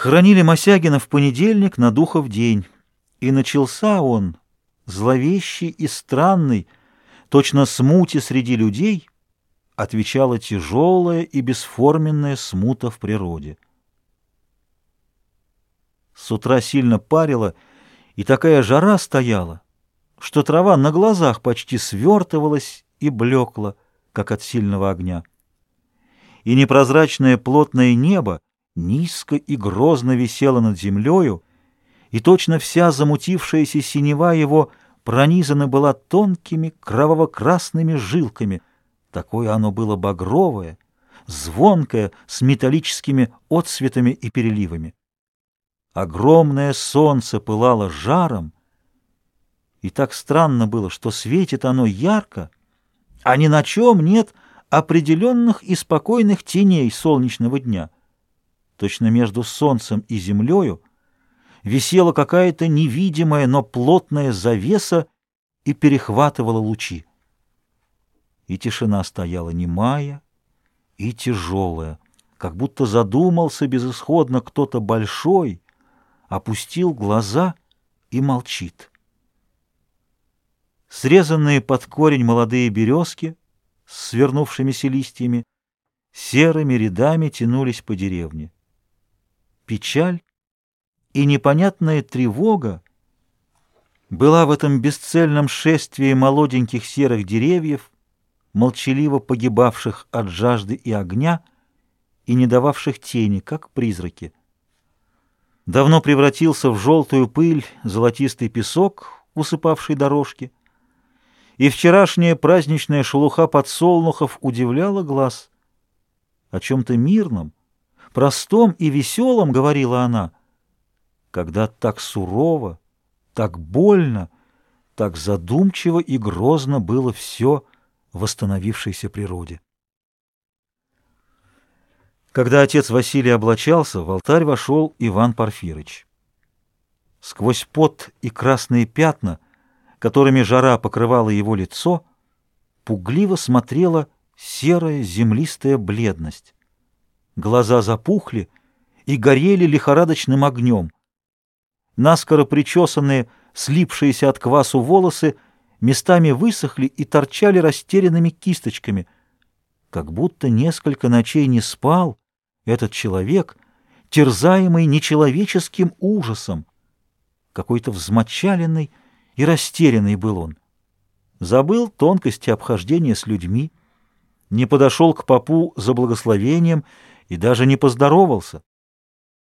Хранили Мосягина в понедельник на духов день, и начался он, зловещий и странный, точно смути среди людей, отвечала тяжелая и бесформенная смута в природе. С утра сильно парило, и такая жара стояла, что трава на глазах почти свертывалась и блекла, как от сильного огня. И непрозрачное плотное небо низко и грозно висело над землею, и точно вся замутившаяся синева его пронизана была тонкими кроваво-красными жилками. Такое оно было багровое, звонкое, с металлическими отсветами и переливами. Огромное солнце пылало жаром, и так странно было, что светит оно ярко, а ни на чем нет определенных и спокойных теней солнечного дня. Точно между солнцем и землею висела какая-то невидимая, но плотная завеса и перехватывала лучи. И тишина стояла немая и тяжелая, как будто задумался безысходно кто-то большой, опустил глаза и молчит. Срезанные под корень молодые березки с свернувшимися листьями серыми рядами тянулись по деревне. Печаль и непонятная тревога была в этом бесцельном шествии молоденьких серых деревьев, молчаливо погибавших от жажды и огня и не дававших тени, как призраки. Давно превратился в желтую пыль золотистый песок, усыпавший дорожки, и вчерашняя праздничная шелуха подсолнухов удивляла глаз. О чем-то мирном, простом и веселом говорила она — когда так сурово, так больно, так задумчиво и грозно было все в восстановившейся природе. Когда отец Василий облачался, в алтарь вошел Иван Порфирыч. Сквозь пот и красные пятна, которыми жара покрывала его лицо, пугливо смотрела серая землистая бледность. Глаза запухли и горели лихорадочным огнем — Наскоро причесанные, слипшиеся от квасу волосы местами высохли и торчали растерянными кисточками. Как будто несколько ночей не спал этот человек, терзаемый нечеловеческим ужасом. Какой-то взмочаленный и растерянный был он. Забыл тонкости обхождения с людьми, не подошел к попу за благословением и даже не поздоровался.